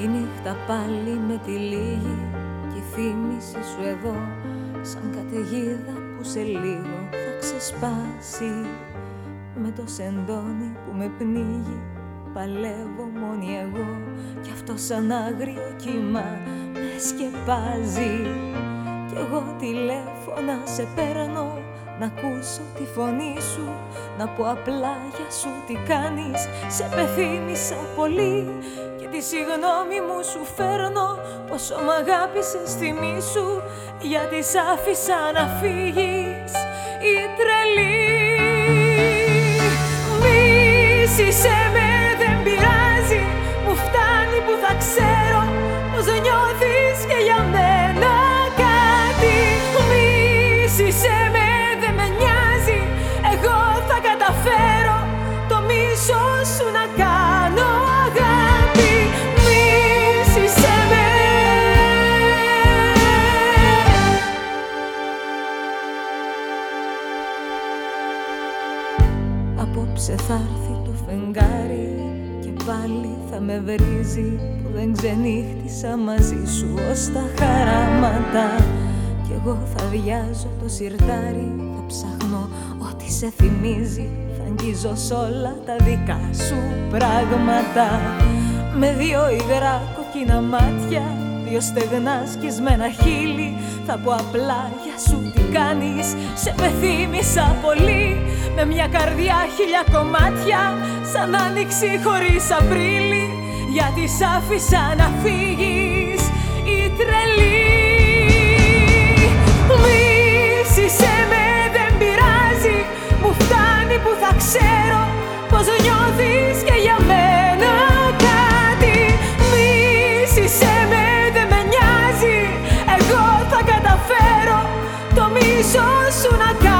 Ήρθα πάλι με τη λίγη και η θύμηση σου εδώ σαν καταιγίδα που σε λίγο θα ξεσπάσει. Με το σεντόνι που με πνίγει παλεύω μόνη εγώ κι αυτό σαν άγριο κύμα με σκεπάζει. Κι εγώ τηλέφωνα σε παίρνω να ακούσω τη φωνή σου Να πω απλά για σου τι κάνεις. Σε πεθύμησα πολύ Και τη συγγνώμη μου σου φέρνω. Πόσο μ' αγάπησες θυμή σου Γιατί σ' άφησα να φύγεις. Η τρελή Μίσησέ με δεν πειράζει Μου φτάνει που θα ξέρω Απόψε θα έρθει το φεγγάρι και πάλι θα με βρίζει που δεν ξενύχτησα μαζί σου ως τα χαράματα. Κι εγώ θα βιάζω το σιρτάρι, θα ψάχνω ό,τι σε θυμίζει Θα αγγίζω σ' όλα τα δικά σου πράγματα. Με δύο υγρά κοκκίνα μάτια Δύο στεγνάς σκισμένα χείλη. Θα πω απλά για σου τι κάνεις; Σε πεθύμησα πολύ. Με μια καρδιά χίλια κομμάτια Σαν άνοιξη χωρίς Απρίλη. Γιατί σ' άφησα να φύγεις Η τρελή. Μίσησέ με δεν πειράζει. Μου φτάνει που θα ξέρω Πως νιώθω so soon I got